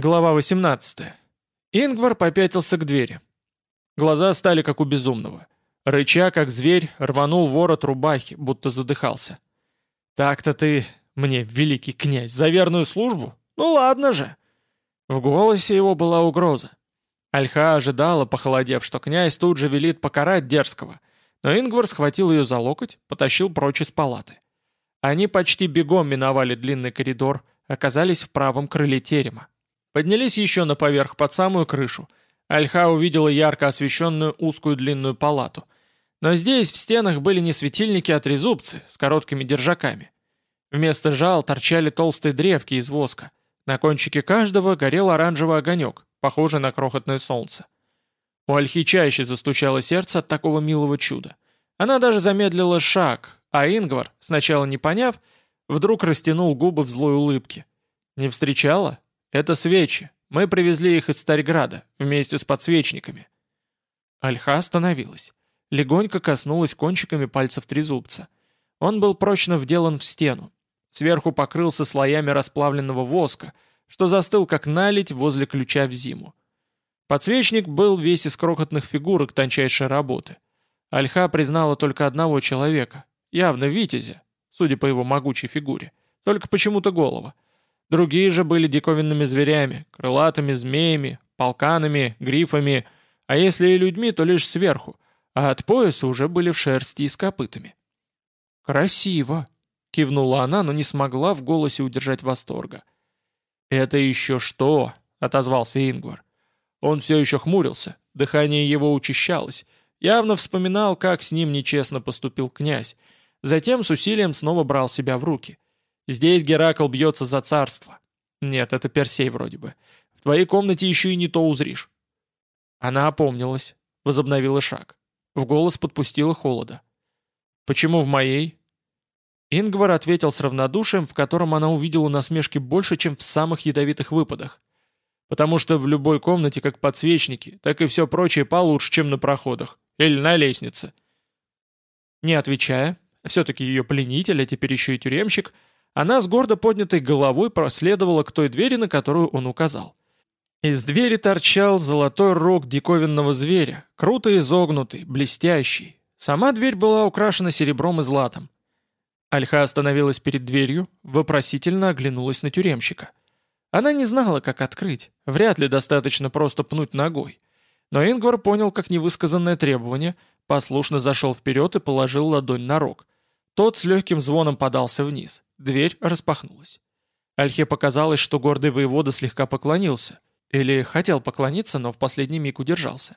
Глава 18. Ингвар попятился к двери. Глаза стали как у безумного. Рыча, как зверь, рванул ворот рубахи, будто задыхался. «Так-то ты мне, великий князь, за верную службу? Ну ладно же!» В голосе его была угроза. Альха ожидала, похолодев, что князь тут же велит покарать дерзкого, но Ингвар схватил ее за локоть, потащил прочь из палаты. Они почти бегом миновали длинный коридор, оказались в правом крыле терема. Поднялись еще на поверх, под самую крышу. Альха увидела ярко освещенную узкую длинную палату. Но здесь в стенах были не светильники, а трезубцы с короткими держаками. Вместо жал торчали толстые древки из воска. На кончике каждого горел оранжевый огонек, похожий на крохотное солнце. У Альхи чаще застучало сердце от такого милого чуда. Она даже замедлила шаг, а Ингвар, сначала не поняв, вдруг растянул губы в злой улыбке. «Не встречала? «Это свечи. Мы привезли их из Старьграда, вместе с подсвечниками». Альха остановилась. Легонько коснулась кончиками пальцев трезубца. Он был прочно вделан в стену. Сверху покрылся слоями расплавленного воска, что застыл как налить возле ключа в зиму. Подсвечник был весь из крохотных фигурок тончайшей работы. Альха признала только одного человека, явно Витязя, судя по его могучей фигуре, только почему-то голова — Другие же были диковинными зверями, крылатыми змеями, полканами, грифами, а если и людьми, то лишь сверху, а от пояса уже были в шерсти и с копытами. «Красиво!» — кивнула она, но не смогла в голосе удержать восторга. «Это еще что?» — отозвался Ингвар. Он все еще хмурился, дыхание его учащалось, явно вспоминал, как с ним нечестно поступил князь, затем с усилием снова брал себя в руки — Здесь Геракл бьется за царство. Нет, это Персей вроде бы. В твоей комнате еще и не то узришь. Она опомнилась, возобновила шаг. В голос подпустила холода. «Почему в моей?» Ингвар ответил с равнодушием, в котором она увидела насмешки больше, чем в самых ядовитых выпадах. Потому что в любой комнате как подсвечники, так и все прочее получше, чем на проходах. Или на лестнице. Не отвечая, все-таки ее пленитель, а теперь еще и тюремщик — она с гордо поднятой головой проследовала к той двери, на которую он указал. Из двери торчал золотой рог диковинного зверя, круто изогнутый, блестящий. Сама дверь была украшена серебром и златом. Альха остановилась перед дверью, вопросительно оглянулась на тюремщика. Она не знала, как открыть, вряд ли достаточно просто пнуть ногой. Но Ингвар понял как невысказанное требование, послушно зашел вперед и положил ладонь на рог. Тот с легким звоном подался вниз. Дверь распахнулась. Альхе показалось, что гордый воевода слегка поклонился. Или хотел поклониться, но в последний миг удержался.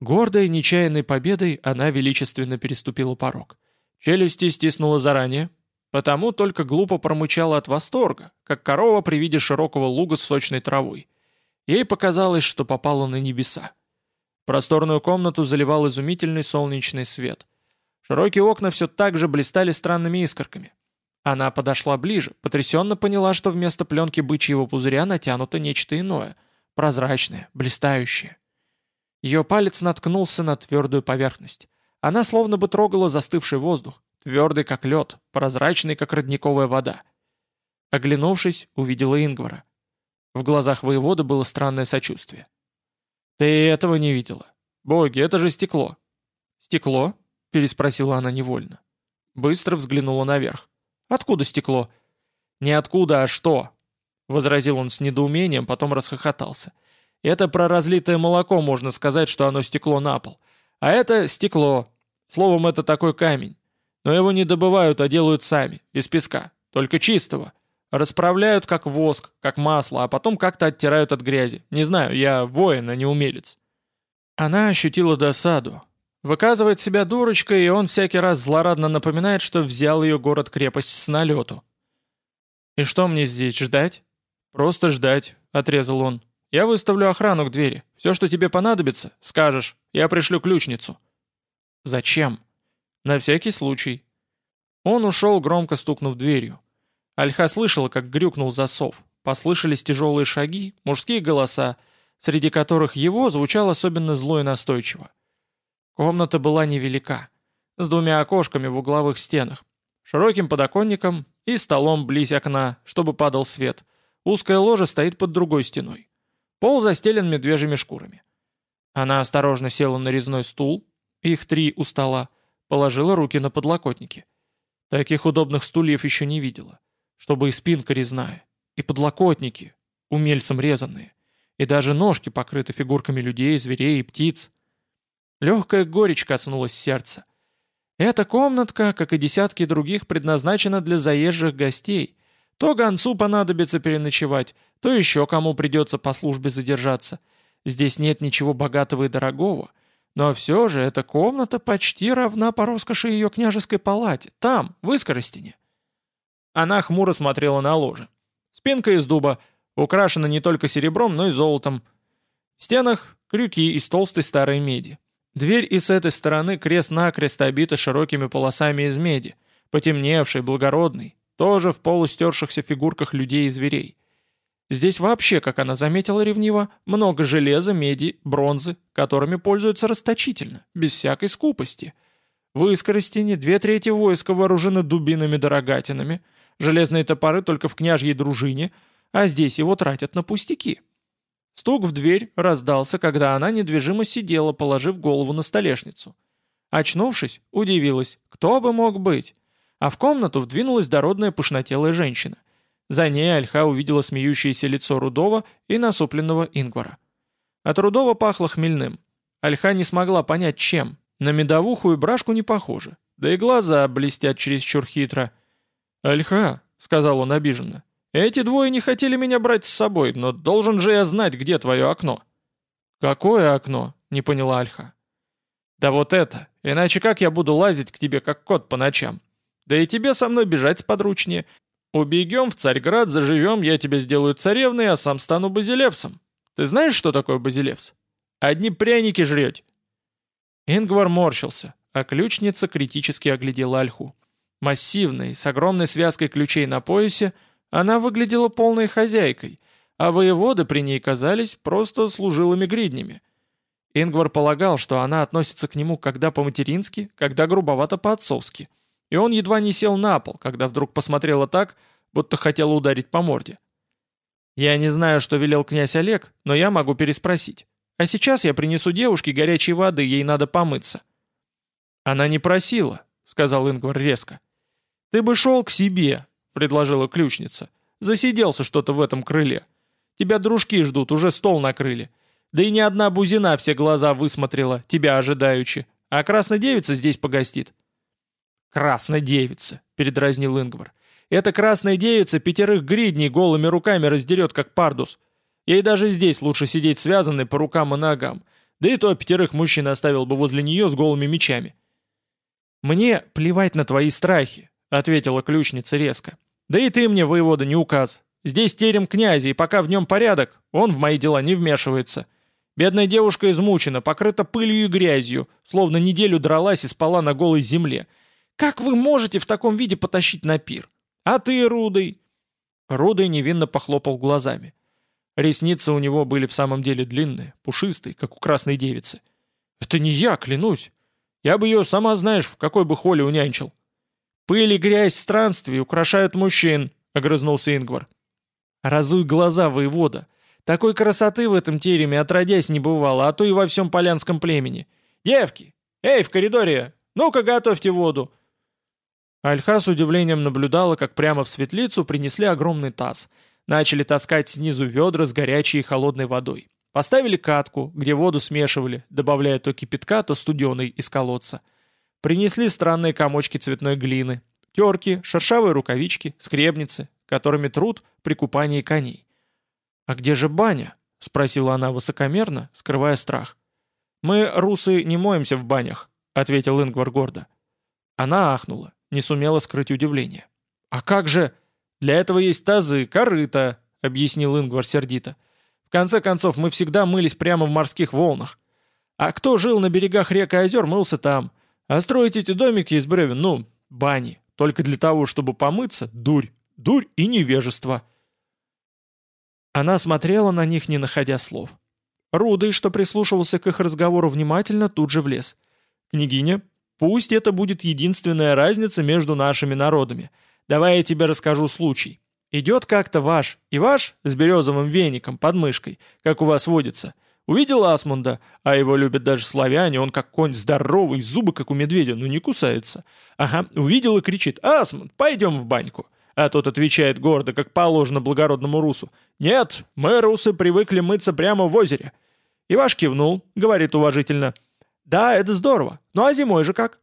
Гордой, нечаянной победой она величественно переступила порог. Челюсти стиснула заранее, потому только глупо промычала от восторга, как корова при виде широкого луга с сочной травой. Ей показалось, что попала на небеса. Просторную комнату заливал изумительный солнечный свет. Широкие окна все так же блистали странными искорками. Она подошла ближе, потрясенно поняла, что вместо пленки бычьего пузыря натянуто нечто иное, прозрачное, блистающее. Ее палец наткнулся на твердую поверхность. Она словно бы трогала застывший воздух, твердый как лед, прозрачный как родниковая вода. Оглянувшись, увидела Ингвара. В глазах воевода было странное сочувствие. «Ты этого не видела. Боги, это же стекло». «Стекло?» — переспросила она невольно. Быстро взглянула наверх. «Откуда стекло?» «Не откуда, а что?» — возразил он с недоумением, потом расхохотался. «Это про разлитое молоко можно сказать, что оно стекло на пол. А это стекло. Словом, это такой камень. Но его не добывают, а делают сами, из песка, только чистого. Расправляют как воск, как масло, а потом как-то оттирают от грязи. Не знаю, я воин, а не умелец». Она ощутила досаду, Выказывает себя дурочкой, и он всякий раз злорадно напоминает, что взял ее город-крепость с налету. «И что мне здесь, ждать?» «Просто ждать», — отрезал он. «Я выставлю охрану к двери. Все, что тебе понадобится, скажешь. Я пришлю ключницу». «Зачем?» «На всякий случай». Он ушел, громко стукнув дверью. Альха слышала, как грюкнул засов. Послышались тяжелые шаги, мужские голоса, среди которых его звучал особенно зло и настойчиво. Комната была невелика, с двумя окошками в угловых стенах, широким подоконником и столом близ окна, чтобы падал свет, Узкая ложа стоит под другой стеной. Пол застелен медвежьими шкурами. Она осторожно села на резной стул, их три у стола, положила руки на подлокотники. Таких удобных стульев еще не видела. Чтобы и спинка резная, и подлокотники, умельцем резанные, и даже ножки покрыты фигурками людей, зверей и птиц. Легкая горечь коснулась сердца. Эта комнатка, как и десятки других, предназначена для заезжих гостей. То гонцу понадобится переночевать, то еще кому придется по службе задержаться. Здесь нет ничего богатого и дорогого. Но все же эта комната почти равна по роскоши ее княжеской палате, там, в Искоростине. Она хмуро смотрела на ложе. Спинка из дуба, украшена не только серебром, но и золотом. В стенах крюки из толстой старой меди. Дверь и с этой стороны крест-накрест обита широкими полосами из меди, потемневшей, благородной, тоже в полустершихся фигурках людей и зверей. Здесь вообще, как она заметила ревниво, много железа, меди, бронзы, которыми пользуются расточительно, без всякой скупости. В Искоростине две трети войска вооружены дубинами-дорогатинами, железные топоры только в княжьей дружине, а здесь его тратят на пустяки. Стук в дверь раздался, когда она недвижимо сидела, положив голову на столешницу. Очнувшись, удивилась, кто бы мог быть. А в комнату вдвинулась дородная пышнотелая женщина. За ней Альха увидела смеющееся лицо Рудова и насупленного Ингвара. От Рудова пахло хмельным. Альха не смогла понять, чем. На медовуху и брашку не похоже. Да и глаза блестят чересчур хитро. «Альха», — сказал он обиженно, эти двое не хотели меня брать с собой, но должен же я знать, где твое окно». «Какое окно?» — не поняла Альха. «Да вот это. Иначе как я буду лазить к тебе, как кот по ночам? Да и тебе со мной бежать сподручнее. Убегем в Царьград, заживем, я тебя сделаю царевной, а сам стану базилевсом. Ты знаешь, что такое базилевс? Одни пряники жрете». Ингвар морщился, а ключница критически оглядела Альху. Массивной, с огромной связкой ключей на поясе — она выглядела полной хозяйкой, а воеводы при ней казались просто служилыми гриднями. Ингвар полагал, что она относится к нему когда по-матерински, когда грубовато по-отцовски. И он едва не сел на пол, когда вдруг посмотрела так, будто хотела ударить по морде. «Я не знаю, что велел князь Олег, но я могу переспросить. А сейчас я принесу девушке горячей воды, ей надо помыться». «Она не просила», — сказал Ингвар резко. «Ты бы шел к себе, — предложила ключница. «Засиделся что-то в этом крыле. Тебя дружки ждут, уже стол накрыли. Да и ни одна бузина все глаза высмотрела, тебя ожидаючи. А красная девица здесь погостит». «Красная девица», — передразнил Ингвар. «Эта красная девица пятерых гридней голыми руками раздерет, как пардус. Ей даже здесь лучше сидеть связанной по рукам и ногам. Да и то пятерых мужчин оставил бы возле нее с голыми мечами». «Мне плевать на твои страхи», — ответила ключница резко. «Да и ты мне, воевода, не указ. Здесь терем князя, и пока в нем порядок, он в мои дела не вмешивается. Бедная девушка измучена, покрыта пылью и грязью, словно неделю дралась и спала на голой земле. Как вы можете в таком виде потащить на пир? А ты, Рудый?» Рудый невинно похлопал глазами. Ресницы у него были в самом деле длинные, пушистые, как у красной девицы. «Это не я, клянусь. Я бы ее, сама знаешь, в какой бы холе унянчил. «Пыль и грязь странствий украшают мужчин», — огрызнулся Ингвар. «Разуй глаза, воевода. Такой красоты в этом тереме отродясь не бывало, а то и во всем полянском племени. Девки! Эй, в коридоре! Ну-ка, готовьте воду!» Альха с удивлением наблюдала, как прямо в светлицу принесли огромный таз. Начали таскать снизу ведра с горячей и холодной водой. Поставили катку, где воду смешивали, добавляя то кипятка, то студеной из колодца. Принесли странные комочки цветной глины, терки, шершавые рукавички, скребницы, которыми труд при купании коней. «А где же баня?» — спросила она высокомерно, скрывая страх. «Мы, русы, не моемся в банях», — ответил Ингвар гордо. Она ахнула, не сумела скрыть удивление. «А как же? Для этого есть тазы, корыта», — объяснил Ингвар сердито. «В конце концов, мы всегда мылись прямо в морских волнах. А кто жил на берегах рек и озер, мылся там. А строить эти домики из бревен, ну, бани, только для того, чтобы помыться, дурь, дурь и невежество. Она смотрела на них, не находя слов. Рудый, что прислушивался к их разговору внимательно, тут же влез. «Княгиня, пусть это будет единственная разница между нашими народами. Давай я тебе расскажу случай. Идет как-то ваш, и ваш с березовым веником под мышкой, как у вас водится. Увидел Асмунда, а его любят даже славяне, он как конь здоровый, зубы как у медведя, но не кусаются. Ага, увидел и кричит «Асмунд, пойдем в баньку». А тот отвечает гордо, как положено благородному русу. «Нет, мы, русы, привыкли мыться прямо в озере». Иваш кивнул, говорит уважительно. «Да, это здорово. Ну а зимой же как?»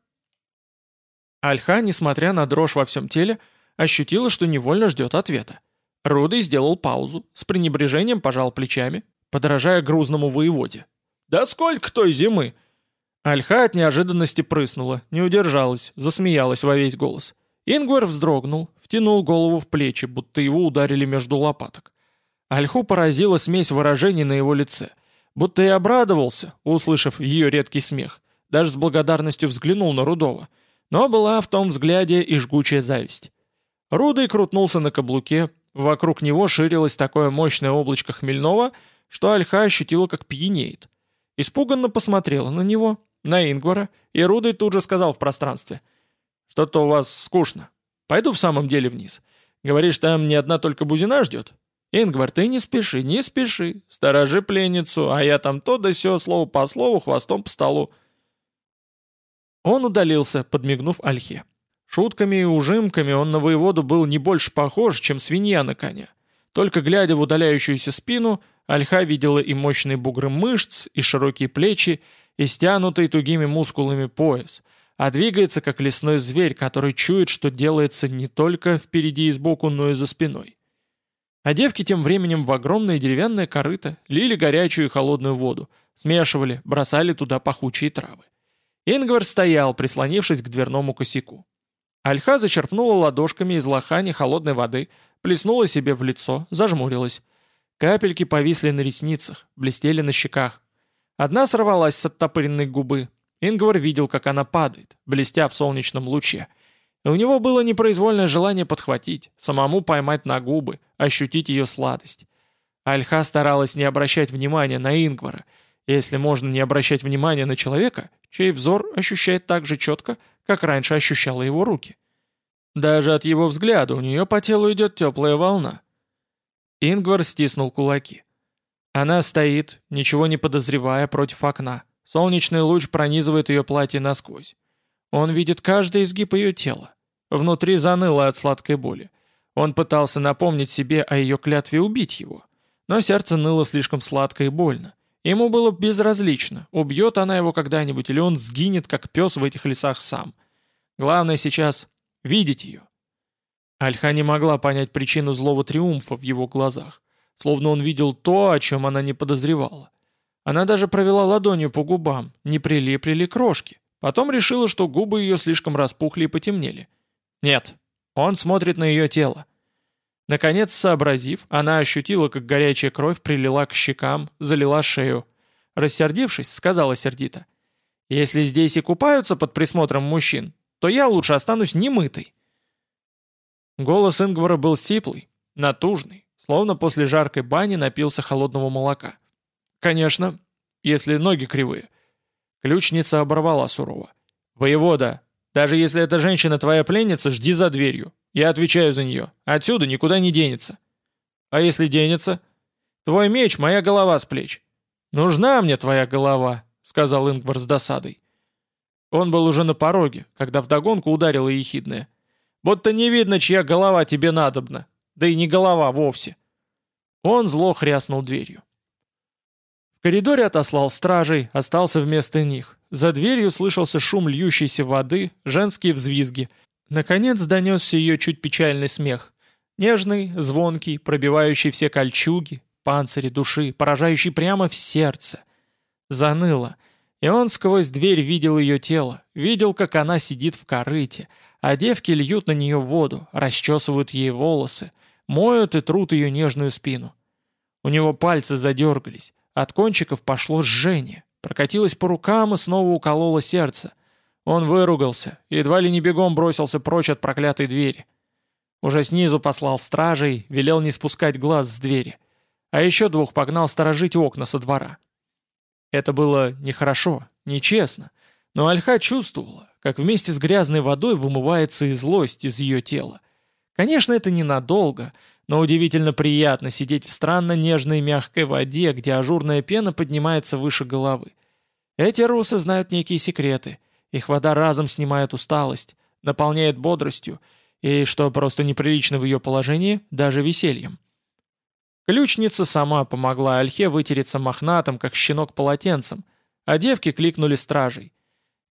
Альха, несмотря на дрожь во всем теле, ощутила, что невольно ждет ответа. Рудый сделал паузу, с пренебрежением пожал плечами, подражая грузному воеводе. «Да сколько той зимы!» Альха от неожиданности прыснула, не удержалась, засмеялась во весь голос. Ингвар вздрогнул, втянул голову в плечи, будто его ударили между лопаток. Альху поразила смесь выражений на его лице, будто и обрадовался, услышав ее редкий смех, даже с благодарностью взглянул на Рудова. Но была в том взгляде и жгучая зависть. Рудый крутнулся на каблуке, вокруг него ширилось такое мощное облачко хмельного, что Альха ощутила, как пьянеет. Испуганно посмотрела на него, на Ингвара, и Рудый тут же сказал в пространстве — что-то у вас скучно. Пойду в самом деле вниз. Говоришь, там не одна только бузина ждет? Ингвар, ты не спеши, не спеши. Сторожи пленницу, а я там то да сё, слово по слову, хвостом по столу. Он удалился, подмигнув Альхе. Шутками и ужимками он на воеводу был не больше похож, чем свинья на коня. Только глядя в удаляющуюся спину, Альха видела и мощные бугры мышц, и широкие плечи, и стянутый тугими мускулами пояс — а двигается как лесной зверь, который чует, что делается не только впереди и сбоку, но и за спиной. А девки тем временем в огромное деревянное корыто лили горячую и холодную воду, смешивали, бросали туда пахучие травы. Ингвар стоял, прислонившись к дверному косяку. Альха зачерпнула ладошками из лохани холодной воды, плеснула себе в лицо, зажмурилась. Капельки повисли на ресницах, блестели на щеках. Одна сорвалась с оттопыренной губы, Ингвар видел, как она падает, блестя в солнечном луче. И у него было непроизвольное желание подхватить, самому поймать на губы, ощутить ее сладость. Альха старалась не обращать внимания на Ингвара, если можно не обращать внимания на человека, чей взор ощущает так же четко, как раньше ощущала его руки. Даже от его взгляда у нее по телу идет теплая волна. Ингвар стиснул кулаки. Она стоит, ничего не подозревая, против окна. Солнечный луч пронизывает ее платье насквозь. Он видит каждый изгиб ее тела. Внутри заныло от сладкой боли. Он пытался напомнить себе о ее клятве убить его. Но сердце ныло слишком сладко и больно. Ему было безразлично, убьет она его когда-нибудь, или он сгинет, как пес в этих лесах сам. Главное сейчас — видеть ее. Альха не могла понять причину злого триумфа в его глазах, словно он видел то, о чем она не подозревала. Она даже провела ладонью по губам, не прилипли ли крошки. Потом решила, что губы ее слишком распухли и потемнели. Нет, он смотрит на ее тело. Наконец, сообразив, она ощутила, как горячая кровь прилила к щекам, залила шею. Рассердившись, сказала сердито. «Если здесь и купаются под присмотром мужчин, то я лучше останусь немытой». Голос Ингвара был сиплый, натужный, словно после жаркой бани напился холодного молока. «Конечно, если ноги кривые». Ключница оборвала сурово. «Воевода, даже если эта женщина твоя пленница, жди за дверью. Я отвечаю за нее. Отсюда никуда не денется». «А если денется?» «Твой меч — моя голова с плеч». «Нужна мне твоя голова», — сказал Ингвар с досадой. Он был уже на пороге, когда вдогонку ударила ехидная. «Будто не видно, чья голова тебе надобна. Да и не голова вовсе». Он зло хряснул дверью. В коридоре отослал стражей, остался вместо них. За дверью слышался шум льющейся воды, женские взвизги. Наконец донесся ее чуть печальный смех. Нежный, звонкий, пробивающий все кольчуги, панцири души, поражающий прямо в сердце. Заныло. И он сквозь дверь видел ее тело, видел, как она сидит в корыте, а девки льют на нее воду, расчесывают ей волосы, моют и трут ее нежную спину. У него пальцы задергались, от кончиков пошло жжение, прокатилось по рукам и снова укололо сердце. Он выругался, едва ли не бегом бросился прочь от проклятой двери. Уже снизу послал стражей, велел не спускать глаз с двери. А еще двух погнал сторожить окна со двора. Это было нехорошо, нечестно, но Альха чувствовала, как вместе с грязной водой вымывается и злость из ее тела. Конечно, это ненадолго, но удивительно приятно сидеть в странно нежной мягкой воде, где ажурная пена поднимается выше головы. Эти русы знают некие секреты. Их вода разом снимает усталость, наполняет бодростью и, что просто неприлично в ее положении, даже весельем. Ключница сама помогла Альхе вытереться мохнатым, как щенок полотенцем, а девки кликнули стражей.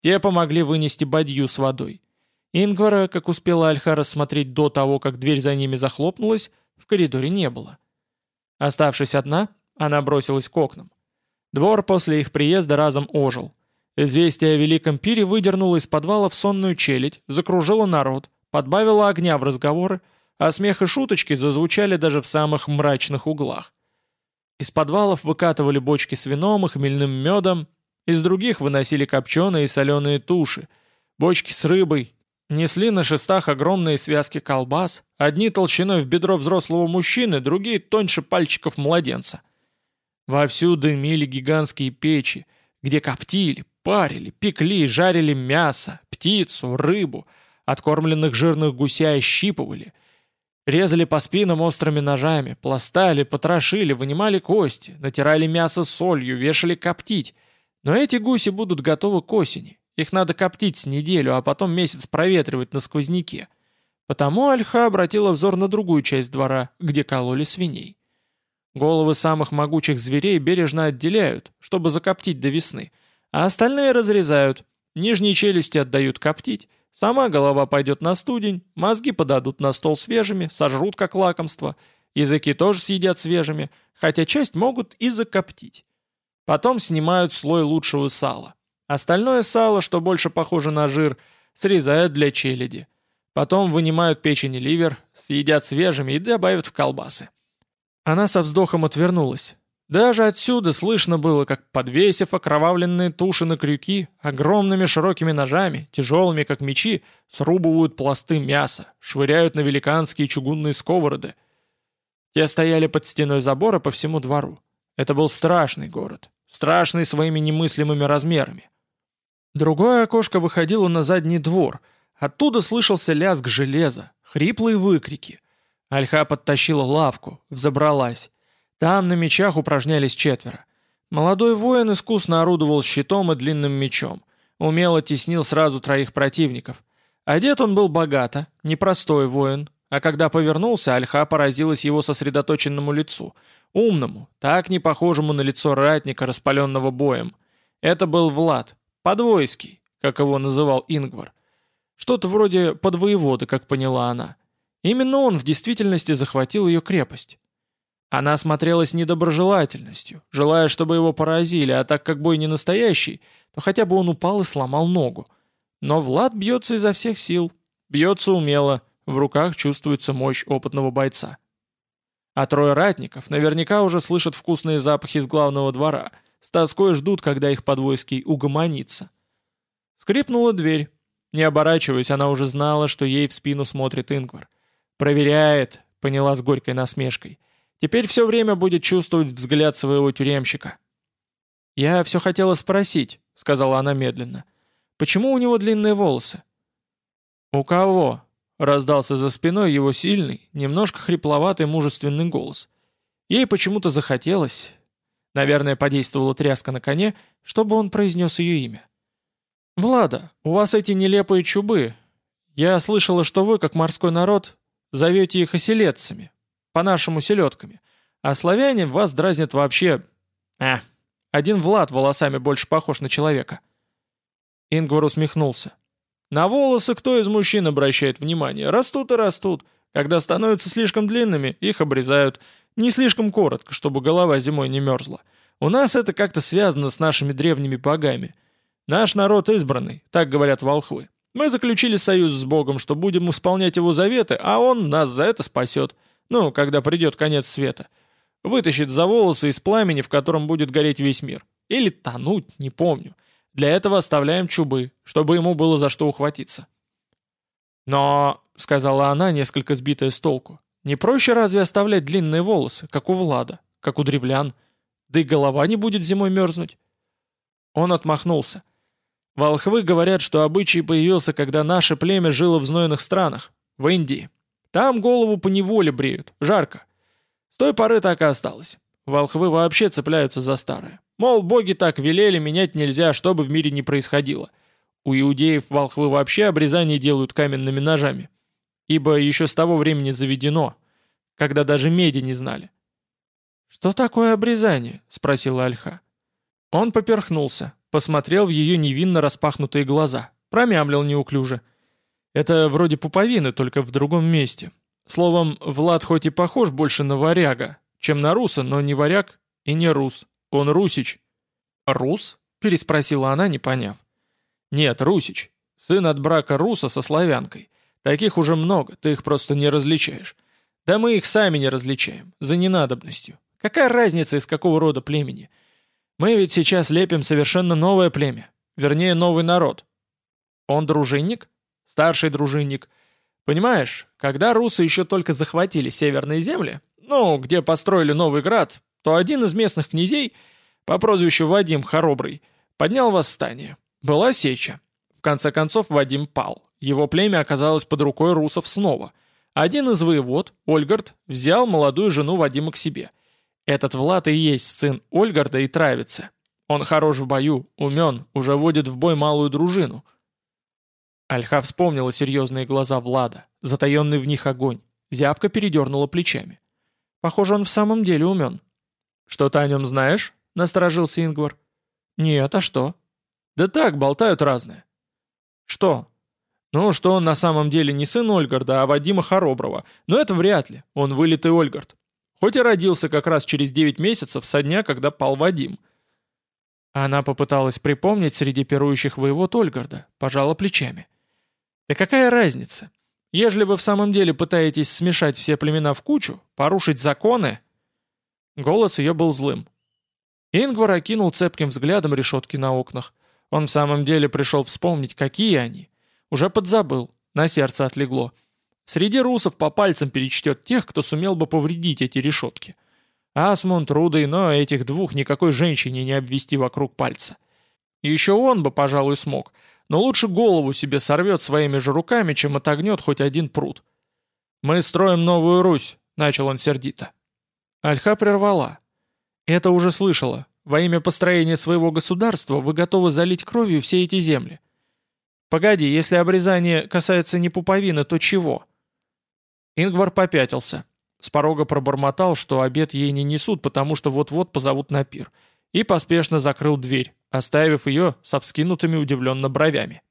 Те помогли вынести бадью с водой. Ингвара, как успела Альха рассмотреть до того, как дверь за ними захлопнулась, в коридоре не было. Оставшись одна, она бросилась к окнам. Двор после их приезда разом ожил. Известие о великом пире выдернуло из подвала в сонную челядь, закружило народ, подбавило огня в разговоры, а смех и шуточки зазвучали даже в самых мрачных углах. Из подвалов выкатывали бочки с вином и хмельным медом, из других выносили копченые и соленые туши, бочки с рыбой, несли на шестах огромные связки колбас, одни толщиной в бедро взрослого мужчины, другие тоньше пальчиков младенца. Вовсю дымили гигантские печи, где коптили, парили, пекли, жарили мясо, птицу, рыбу, откормленных жирных гуся щипывали, резали по спинам острыми ножами, пластали, потрошили, вынимали кости, натирали мясо солью, вешали коптить, но эти гуси будут готовы к осени. Их надо коптить с неделю, а потом месяц проветривать на сквозняке. Потому Альха обратила взор на другую часть двора, где кололи свиней. Головы самых могучих зверей бережно отделяют, чтобы закоптить до весны, а остальные разрезают. Нижние челюсти отдают коптить, сама голова пойдет на студень, мозги подадут на стол свежими, сожрут как лакомство, языки тоже съедят свежими, хотя часть могут и закоптить. Потом снимают слой лучшего сала. Остальное сало, что больше похоже на жир, срезают для челяди. Потом вынимают печень и ливер, съедят свежими и добавят в колбасы. Она со вздохом отвернулась. Даже отсюда слышно было, как, подвесив окровавленные туши на крюки, огромными широкими ножами, тяжелыми как мечи, срубывают пласты мяса, швыряют на великанские чугунные сковороды. Те стояли под стеной забора по всему двору. Это был страшный город страшный своими немыслимыми размерами. Другое окошко выходило на задний двор. Оттуда слышался лязг железа, хриплые выкрики. Альха подтащила лавку, взобралась. Там на мечах упражнялись четверо. Молодой воин искусно орудовал щитом и длинным мечом. Умело теснил сразу троих противников. Одет он был богато, непростой воин, а когда повернулся, Альха поразилась его сосредоточенному лицу — Умному, так не похожему на лицо ратника, распаленного боем. Это был Влад, подвойский, как его называл Ингвар. Что-то вроде подвоевода, как поняла она. Именно он в действительности захватил ее крепость. Она смотрелась недоброжелательностью, желая, чтобы его поразили, а так как бой не настоящий, то хотя бы он упал и сломал ногу. Но Влад бьется изо всех сил, бьется умело, в руках чувствуется мощь опытного бойца. А трое ратников наверняка уже слышат вкусные запахи с главного двора, с тоской ждут, когда их подвойский угомонится. Скрипнула дверь. Не оборачиваясь, она уже знала, что ей в спину смотрит Ингвар. «Проверяет», — поняла с горькой насмешкой. «Теперь все время будет чувствовать взгляд своего тюремщика». «Я все хотела спросить», — сказала она медленно. «Почему у него длинные волосы?» «У кого?» Раздался за спиной его сильный, немножко хрипловатый мужественный голос. Ей почему-то захотелось, наверное, подействовала тряска на коне, чтобы он произнес ее имя. «Влада, у вас эти нелепые чубы. Я слышала, что вы, как морской народ, зовете их оселедцами, по-нашему селедками, а славяне вас дразнят вообще... А, один Влад волосами больше похож на человека». Ингвар усмехнулся. На волосы кто из мужчин обращает внимание? Растут и растут. Когда становятся слишком длинными, их обрезают. Не слишком коротко, чтобы голова зимой не мерзла. У нас это как-то связано с нашими древними богами. Наш народ избранный, так говорят волхвы. Мы заключили союз с Богом, что будем исполнять его заветы, а он нас за это спасет. Ну, когда придет конец света. Вытащит за волосы из пламени, в котором будет гореть весь мир. Или тонуть, не помню. Для этого оставляем чубы, чтобы ему было за что ухватиться». «Но», — сказала она, несколько сбитая с толку, «не проще разве оставлять длинные волосы, как у Влада, как у древлян? Да и голова не будет зимой мерзнуть». Он отмахнулся. «Волхвы говорят, что обычай появился, когда наше племя жило в знойных странах, в Индии. Там голову по неволе бреют, жарко. С той поры так и осталось. Волхвы вообще цепляются за старое. Мол, боги так велели, менять нельзя, что бы в мире ни происходило. У иудеев волхвы вообще обрезание делают каменными ножами. Ибо еще с того времени заведено, когда даже меди не знали. «Что такое обрезание?» — спросила Альха. Он поперхнулся, посмотрел в ее невинно распахнутые глаза, промямлил неуклюже. «Это вроде пуповины, только в другом месте. Словом, Влад хоть и похож больше на варяга, чем на руса, но не варяг и не рус. Он русич». «Рус?» — переспросила она, не поняв. «Нет, русич. Сын от брака руса со славянкой. Таких уже много, ты их просто не различаешь. Да мы их сами не различаем, за ненадобностью. Какая разница, из какого рода племени? Мы ведь сейчас лепим совершенно новое племя. Вернее, новый народ. Он дружинник? Старший дружинник. Понимаешь, когда русы еще только захватили северные земли, ну, где построили новый град, то один из местных князей, по прозвищу Вадим Хоробрый, поднял восстание. Была сеча. В конце концов Вадим пал. Его племя оказалось под рукой русов снова. Один из воевод, Ольгард, взял молодую жену Вадима к себе. Этот Влад и есть сын Ольгарда и Травицы. Он хорош в бою, умен, уже водит в бой малую дружину. Альха вспомнила серьезные глаза Влада, затаенный в них огонь. Зябка передернула плечами. Похоже, он в самом деле умен. «Что ты о нем знаешь?» — насторожился Ингвар. «Нет, а что?» «Да так, болтают разное». «Что?» «Ну, что он на самом деле не сын Ольгарда, а Вадима Хороброва. Но это вряд ли, он вылитый Ольгард. Хоть и родился как раз через 9 месяцев со дня, когда пал Вадим». Она попыталась припомнить среди пирующих воевод Ольгарда, пожала плечами. «Да какая разница? Ежели вы в самом деле пытаетесь смешать все племена в кучу, порушить законы...» Голос ее был злым. Ингвар окинул цепким взглядом решетки на окнах. Он в самом деле пришел вспомнить, какие они. Уже подзабыл, на сердце отлегло. Среди русов по пальцам перечтет тех, кто сумел бы повредить эти решетки. Асмунд, Рудый, но этих двух никакой женщине не обвести вокруг пальца. Еще он бы, пожалуй, смог, но лучше голову себе сорвет своими же руками, чем отогнет хоть один пруд. «Мы строим новую Русь», — начал он сердито. Альха прервала. «Это уже слышала. Во имя построения своего государства вы готовы залить кровью все эти земли. Погоди, если обрезание касается не пуповины, то чего?» Ингвар попятился. С порога пробормотал, что обед ей не несут, потому что вот-вот позовут на пир. И поспешно закрыл дверь, оставив ее со вскинутыми удивленно бровями.